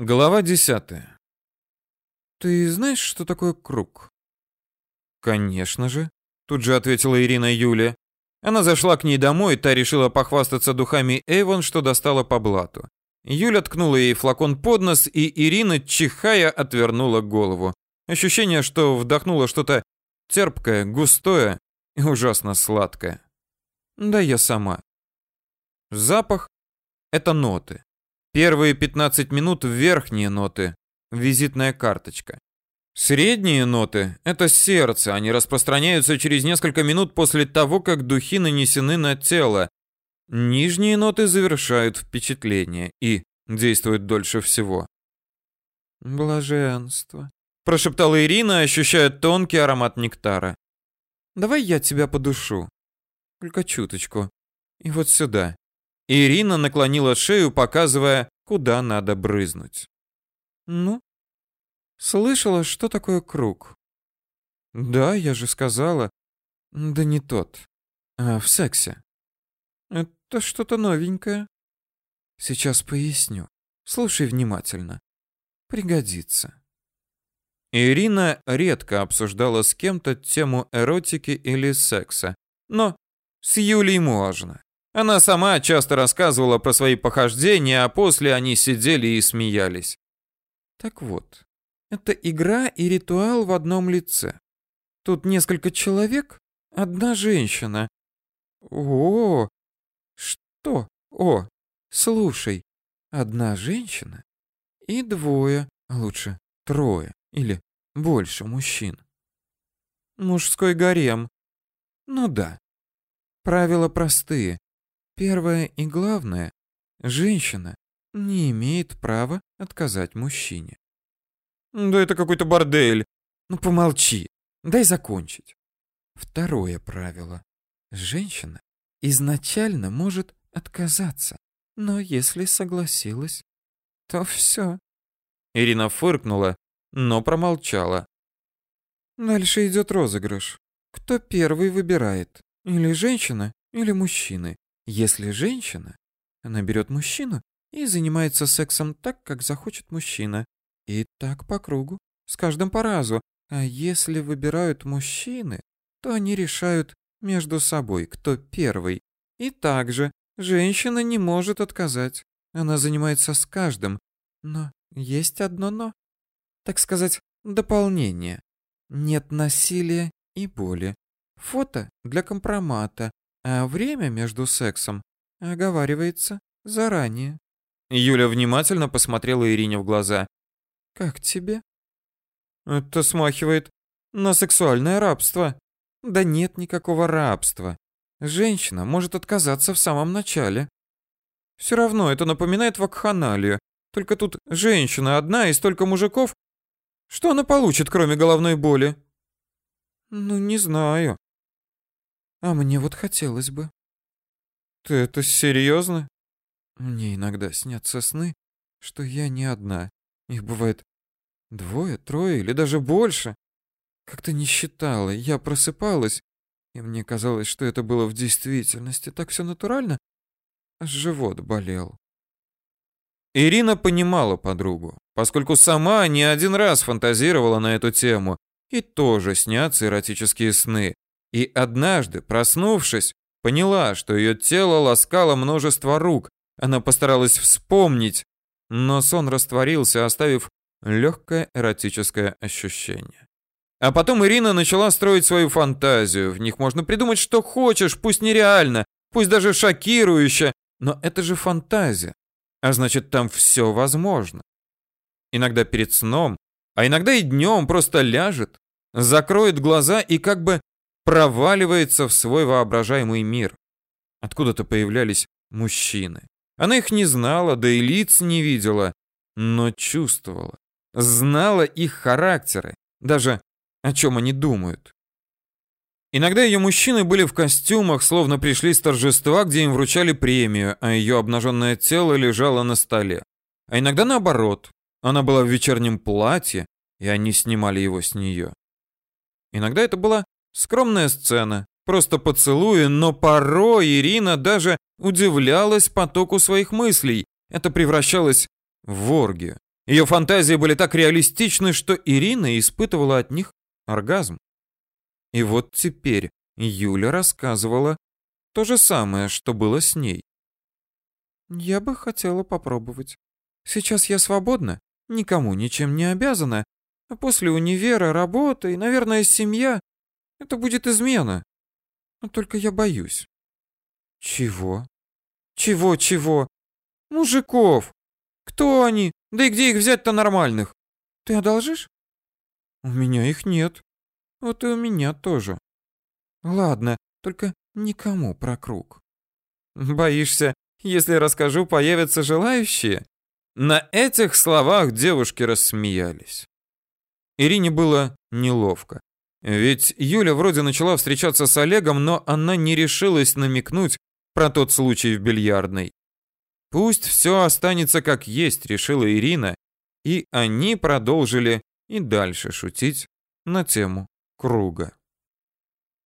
Глава десятая. Ты знаешь, что такое круг? Конечно же, тут же ответила Ирина Юля. Она зашла к ней домой, та решила похвастаться духами Эйвон, что достала по блату. Юля ткнула ей флакон под нос, и Ирина, чихая, отвернула голову. Ощущение, что вдохнула что-то терпкое, густое и ужасно сладкое. Да я сама. Запах — это ноты. Первые 15 минут верхние ноты, визитная карточка. Средние ноты — это сердце, они распространяются через несколько минут после того, как духи нанесены на тело. Нижние ноты завершают впечатление и действуют дольше всего. «Блаженство», — прошептала Ирина, ощущая тонкий аромат нектара. «Давай я тебя подушу. Только чуточку. И вот сюда». Ирина наклонила шею, показывая, куда надо брызнуть. Ну, слышала, что такое круг? Да, я же сказала. Да не тот. А в сексе. Это что-то новенькое. Сейчас поясню. Слушай внимательно. Пригодится. Ирина редко обсуждала с кем-то тему эротики или секса, но с Юлей можно. Она сама часто рассказывала про свои похождения, а после они сидели и смеялись. Так вот, это игра и ритуал в одном лице. Тут несколько человек, одна женщина. О, что? О, слушай, одна женщина и двое, а лучше трое или больше мужчин. Мужской гарем. Ну да. Правила простые. Первое и главное, женщина не имеет права отказать мужчине. Да это какой-то бордель. Ну помолчи, дай закончить. Второе правило. Женщина изначально может отказаться, но если согласилась, то все. Ирина фыркнула, но промолчала. Дальше идет розыгрыш. Кто первый выбирает? Или женщина, или мужчины. Если женщина, она берет мужчину и занимается сексом так, как захочет мужчина. И так по кругу, с каждым по разу. А если выбирают мужчины, то они решают между собой, кто первый. И также женщина не может отказать. Она занимается с каждым. Но есть одно «но». Так сказать, дополнение. Нет насилия и боли. Фото для компромата, а время между сексом оговаривается заранее. Юля внимательно посмотрела Ирине в глаза. Как тебе? Это смахивает на сексуальное рабство. Да нет никакого рабства. Женщина может отказаться в самом начале. Все равно это напоминает вакханалию. Только тут женщина одна и столько мужиков. Что она получит, кроме головной боли? Ну, не знаю. А мне вот хотелось бы. Ты это серьезно? Мне иногда снятся сны, что я не одна. Их бывает двое, трое или даже больше. Как-то не считала. Я просыпалась, и мне казалось, что это было в действительности. Так все натурально. Аж живот болел. Ирина понимала подругу, поскольку сама не один раз фантазировала на эту тему, и тоже снятся эротические сны. И однажды, проснувшись, поняла, что ее тело ласкало множество рук. Она постаралась вспомнить, но сон растворился, оставив легкое эротическое ощущение. А потом Ирина начала строить свою фантазию. В них можно придумать, что хочешь, пусть нереально, пусть даже шокирующе, но это же фантазия. А значит, там все возможно. Иногда перед сном, а иногда и днем просто ляжет, закроет глаза и как бы проваливается в свой воображаемый мир. Откуда-то появлялись мужчины. Она их не знала, да и лиц не видела, но чувствовала. Знала их характеры, даже о чем они думают. Иногда ее мужчины были в костюмах, словно пришли с торжества, где им вручали премию, а ее обнаженное тело лежало на столе. А иногда наоборот. Она была в вечернем платье, и они снимали его с нее. Иногда это была Скромная сцена, просто поцелуи, но порой Ирина даже удивлялась потоку своих мыслей. Это превращалось в оргию. Ее фантазии были так реалистичны, что Ирина испытывала от них оргазм. И вот теперь Юля рассказывала то же самое, что было с ней. «Я бы хотела попробовать. Сейчас я свободна, никому ничем не обязана, а после универа, работа и, наверное, семья — это будет измена. Но только я боюсь». «Чего? Чего-чего? Мужиков! Кто они? Да и где их взять-то нормальных? Ты одолжишь? У меня их нет. Вот и у меня тоже. Ладно, только никому про круг. Боишься, если расскажу, появятся желающие? На этих словах девушки рассмеялись. Ирине было неловко. Ведь Юля вроде начала встречаться с Олегом, но она не решилась намекнуть про тот случай в бильярдной. Пусть все останется как есть, решила Ирина, и они продолжили и дальше шутить на тему круга.